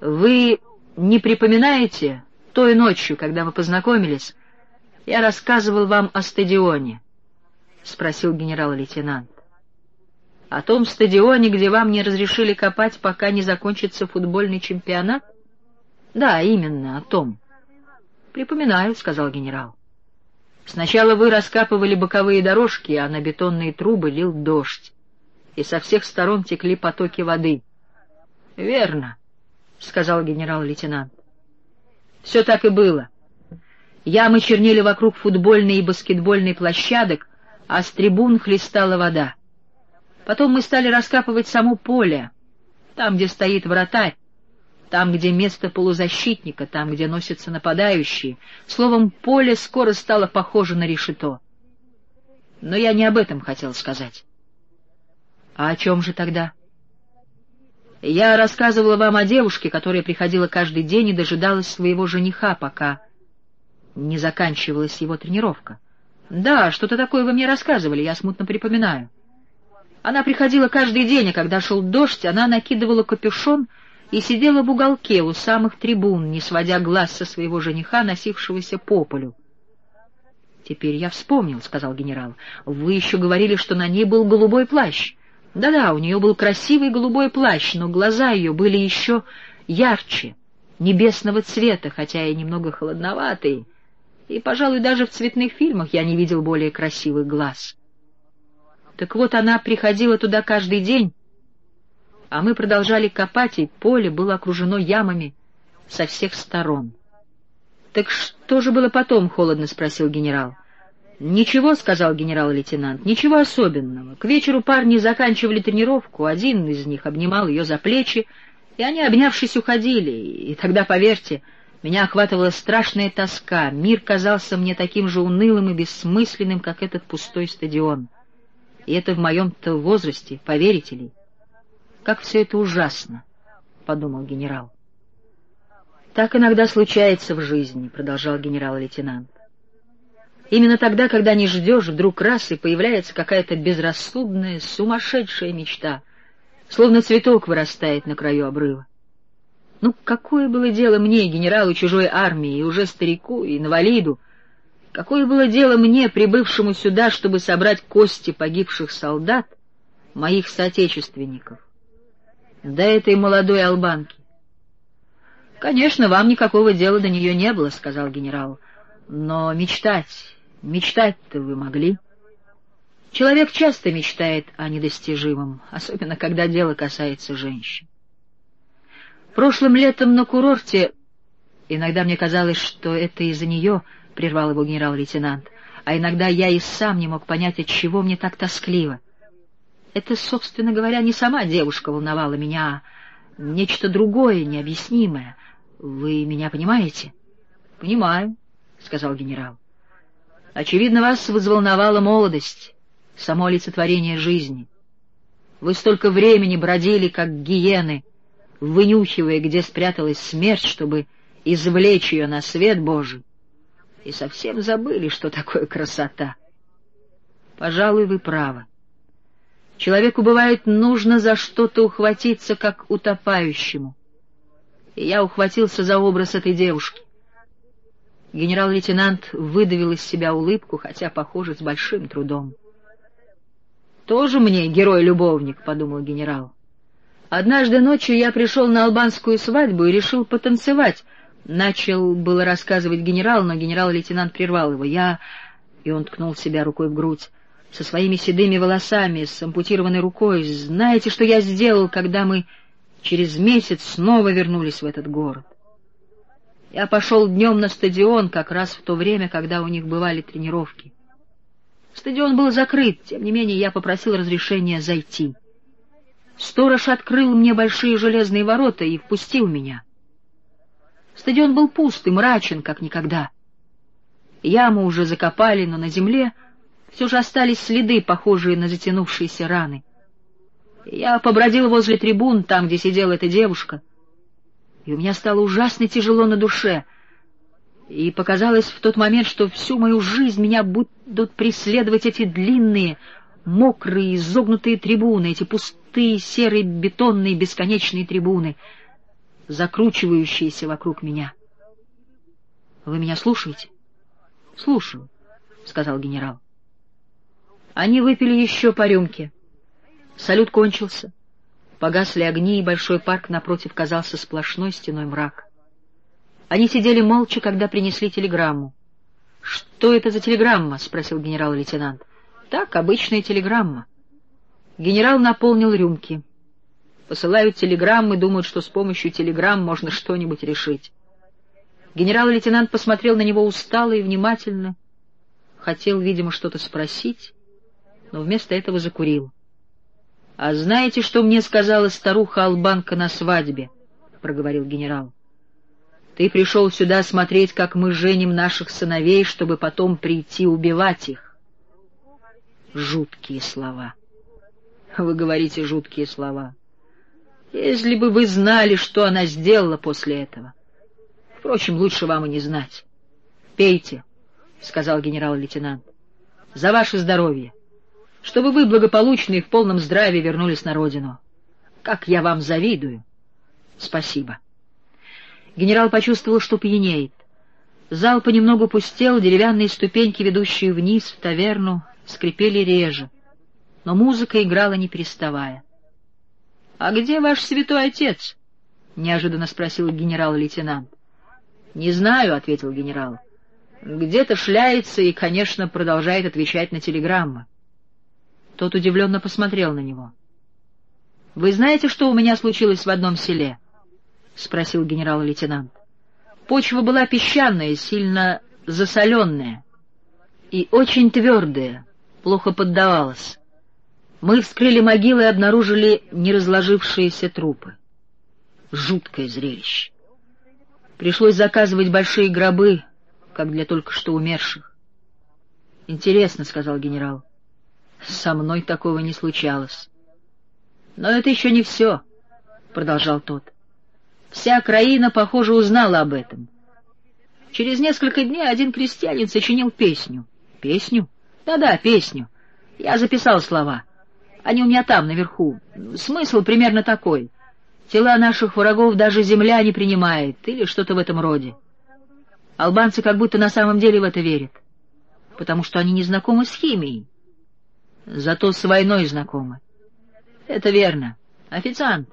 Вы не припоминаете той ночью, когда мы познакомились, я рассказывал вам о стадионе? — спросил генерал-лейтенант. — О том стадионе, где вам не разрешили копать, пока не закончится футбольный чемпионат? — Да, именно, о том. — Припоминаю, — сказал генерал. Сначала вы раскапывали боковые дорожки, а на бетонные трубы лил дождь, и со всех сторон текли потоки воды. — Верно, — сказал генерал-лейтенант. — Все так и было. Ямы чернели вокруг футбольной и баскетбольной площадок, а с трибун хлестала вода. Потом мы стали раскапывать само поле, там, где стоит вратарь, там, где место полузащитника, там, где носятся нападающие. Словом, поле скоро стало похоже на решето. Но я не об этом хотел сказать. А о чем же тогда? Я рассказывала вам о девушке, которая приходила каждый день и дожидалась своего жениха, пока не заканчивалась его тренировка. Да, что-то такое вы мне рассказывали, я смутно припоминаю. Она приходила каждый день, а когда шел дождь, она накидывала капюшон — и сидела в уголке у самых трибун, не сводя глаз со своего жениха, носившегося по полю. «Теперь я вспомнил», — сказал генерал. «Вы еще говорили, что на ней был голубой плащ». «Да-да, у нее был красивый голубой плащ, но глаза ее были еще ярче, небесного цвета, хотя и немного холодноватые, и, пожалуй, даже в цветных фильмах я не видел более красивых глаз». Так вот, она приходила туда каждый день, а мы продолжали копать, и поле было окружено ямами со всех сторон. — Так что же было потом? — холодно спросил генерал. — Ничего, — сказал генерал-лейтенант, — ничего особенного. К вечеру парни заканчивали тренировку, один из них обнимал ее за плечи, и они, обнявшись, уходили. И тогда, поверьте, меня охватывала страшная тоска, мир казался мне таким же унылым и бессмысленным, как этот пустой стадион. И это в моем-то возрасте, поверите ли. Как все это ужасно, — подумал генерал. Так иногда случается в жизни, — продолжал генерал-лейтенант. Именно тогда, когда не ждешь, вдруг раз и появляется какая-то безрассудная, сумасшедшая мечта, словно цветок вырастает на краю обрыва. Ну, какое было дело мне, генералу чужой армии, и уже старику, и инвалиду, какое было дело мне, прибывшему сюда, чтобы собрать кости погибших солдат, моих соотечественников? до этой молодой албанки. — Конечно, вам никакого дела до нее не было, — сказал генерал. — Но мечтать, мечтать-то вы могли. Человек часто мечтает о недостижимом, особенно когда дело касается женщин. Прошлым летом на курорте... Иногда мне казалось, что это из-за нее, — прервал его генерал-лейтенант, — а иногда я и сам не мог понять, от чего мне так тоскливо. Это, собственно говоря, не сама девушка волновала меня, а нечто другое, необъяснимое. Вы меня понимаете? — Понимаю, — сказал генерал. — Очевидно, вас взволновала молодость, само олицетворение жизни. Вы столько времени бродили, как гиены, вынюхивая, где спряталась смерть, чтобы извлечь ее на свет Божий, и совсем забыли, что такое красота. Пожалуй, вы правы. Человеку бывает нужно за что-то ухватиться, как утопающему. И я ухватился за образ этой девушки. Генерал-лейтенант выдавил из себя улыбку, хотя, похоже, с большим трудом. «Тоже мне герой-любовник», — подумал генерал. «Однажды ночью я пришел на албанскую свадьбу и решил потанцевать». Начал было рассказывать генерал, но генерал-лейтенант прервал его. «Я...» — и он ткнул себя рукой в грудь со своими седыми волосами, с ампутированной рукой. Знаете, что я сделал, когда мы через месяц снова вернулись в этот город? Я пошел днем на стадион как раз в то время, когда у них бывали тренировки. Стадион был закрыт, тем не менее я попросил разрешения зайти. Сторож открыл мне большие железные ворота и впустил меня. Стадион был пуст и мрачен, как никогда. Яму уже закопали, но на земле все же остались следы, похожие на затянувшиеся раны. Я побродил возле трибун, там, где сидела эта девушка, и у меня стало ужасно тяжело на душе, и показалось в тот момент, что всю мою жизнь меня будут преследовать эти длинные, мокрые, изогнутые трибуны, эти пустые, серые, бетонные, бесконечные трибуны. закручивающиеся вокруг меня. Вы меня слушаете? — Слушаю, — сказал генерал. Они выпили еще по рюмке. Салют кончился. Погасли огни, и большой парк напротив казался сплошной стеной мрак. Они сидели молча, когда принесли телеграмму. — Что это за телеграмма? — спросил генерал-лейтенант. — Так, обычная телеграмма. Генерал наполнил рюмки. Посылают телеграммы, думают, что с помощью телеграмм можно что-нибудь решить. Генерал-лейтенант посмотрел на него устало и внимательно. Хотел, видимо, что-то спросить, но вместо этого закурил. — А знаете, что мне сказала старуха-албанка на свадьбе? — проговорил генерал. — Ты пришел сюда смотреть, как мы женим наших сыновей, чтобы потом прийти убивать их. Жуткие слова. Вы говорите жуткие слова. Если бы вы знали, что она сделала после этого. Впрочем, лучше вам и не знать. — Пейте, — сказал генерал-лейтенант, — за ваше здоровье, чтобы вы благополучно и в полном здравии вернулись на родину. Как я вам завидую! Спасибо. Генерал почувствовал, что пьянеет. Зал понемногу пустел, деревянные ступеньки, ведущие вниз, в таверну, скрипели реже. Но музыка играла, не переставая. — А где ваш святой отец? — неожиданно спросил генерал-лейтенант. «Не знаю», — ответил генерал. «Где-то шляется и, конечно, продолжает отвечать на телеграммы». Тот удивленно посмотрел на него. «Вы знаете, что у меня случилось в одном селе?» — спросил генерал-лейтенант. «Почва была песчаная, сильно засоленная и очень твердая, плохо поддавалась. Мы вскрыли могилы и обнаружили неразложившиеся трупы. Жуткое зрелище. Пришлось заказывать большие гробы, как для только что умерших. — Интересно, — сказал генерал. — Со мной такого не случалось. — Но это еще не все, — продолжал тот. Вся краина, похоже, узнала об этом. Через несколько дней один крестьянин сочинил песню. Песню? Да-да, песню. Я записал слова. Они у меня там, наверху. Смысл примерно такой. Тела наших врагов даже земля не принимает, или что-то в этом роде. Албанцы как будто на самом деле в это верят, потому что они не знакомы с химией, зато с войной знакомы. Это верно. Официант.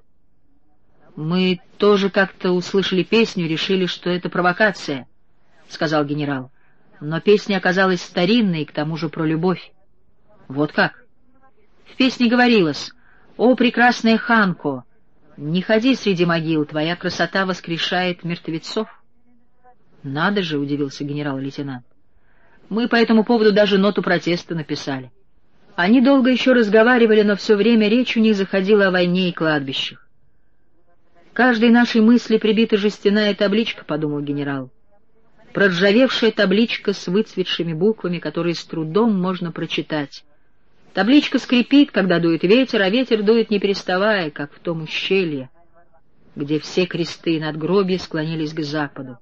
Мы тоже как-то услышали песню, решили, что это провокация, — сказал генерал. Но песня оказалась старинной к тому же про любовь. Вот как? В песне говорилось «О, прекрасная Ханко!» Не ходи среди могил, твоя красота воскрешает мертвецов. Надо же, — удивился генерал-лейтенант. Мы по этому поводу даже ноту протеста написали. Они долго еще разговаривали, но все время речь у них заходила о войне и кладбищах. Каждой нашей мысли прибита жестяная табличка, — подумал генерал. Проржавевшая табличка с выцветшими буквами, которые с трудом можно прочитать. Табличка скрипит, когда дует ветер, а ветер дует не переставая, как в том ущелье, где все кресты над надгробья склонились к западу.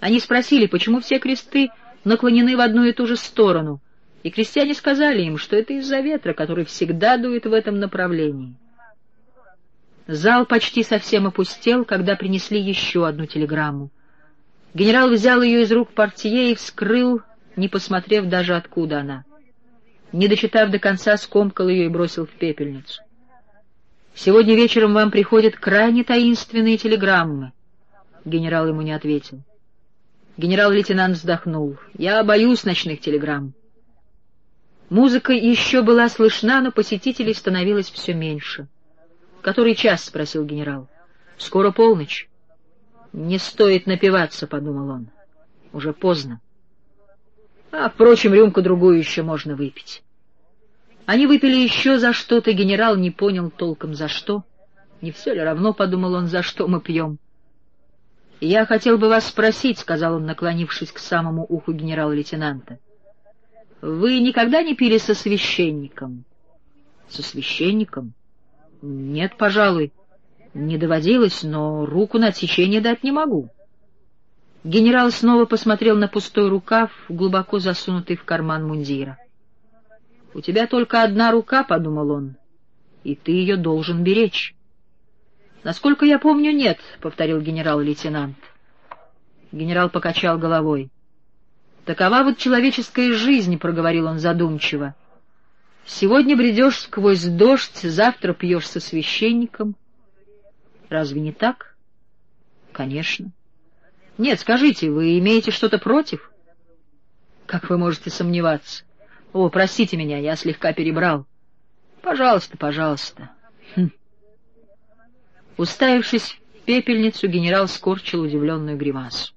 Они спросили, почему все кресты наклонены в одну и ту же сторону, и крестьяне сказали им, что это из-за ветра, который всегда дует в этом направлении. Зал почти совсем опустел, когда принесли еще одну телеграмму. Генерал взял ее из рук портье и вскрыл, не посмотрев даже откуда она не дочитав до конца, скомкал ее и бросил в пепельницу. «Сегодня вечером вам приходят крайне таинственные телеграммы». Генерал ему не ответил. Генерал-лейтенант вздохнул. «Я боюсь ночных телеграмм». Музыка еще была слышна, но посетителей становилось все меньше. «Который час?» — спросил генерал. «Скоро полночь». «Не стоит напиваться», — подумал он. «Уже поздно». А, впрочем, рюмку-другую еще можно выпить. Они выпили еще за что-то, генерал не понял толком за что. Не все ли равно, — подумал он, — за что мы пьем? — Я хотел бы вас спросить, — сказал он, наклонившись к самому уху генерала-лейтенанта. — Вы никогда не пили со священником? — Со священником? — Нет, пожалуй. Не доводилось, но руку на отсечение дать не могу. — Генерал снова посмотрел на пустой рукав, глубоко засунутый в карман мундира. — У тебя только одна рука, — подумал он, — и ты ее должен беречь. Насколько я помню, нет, — повторил генерал-лейтенант. Генерал покачал головой. Такова вот человеческая жизнь, — проговорил он задумчиво. Сегодня бредешь сквозь дождь, завтра пьешь со священником. Разве не так? Конечно. Нет, скажите, вы имеете что-то против? Как вы можете сомневаться? О, простите меня, я слегка перебрал. Пожалуйста, пожалуйста. Хм. Уставившись в пепельницу, генерал скорчил удивленную гримасу.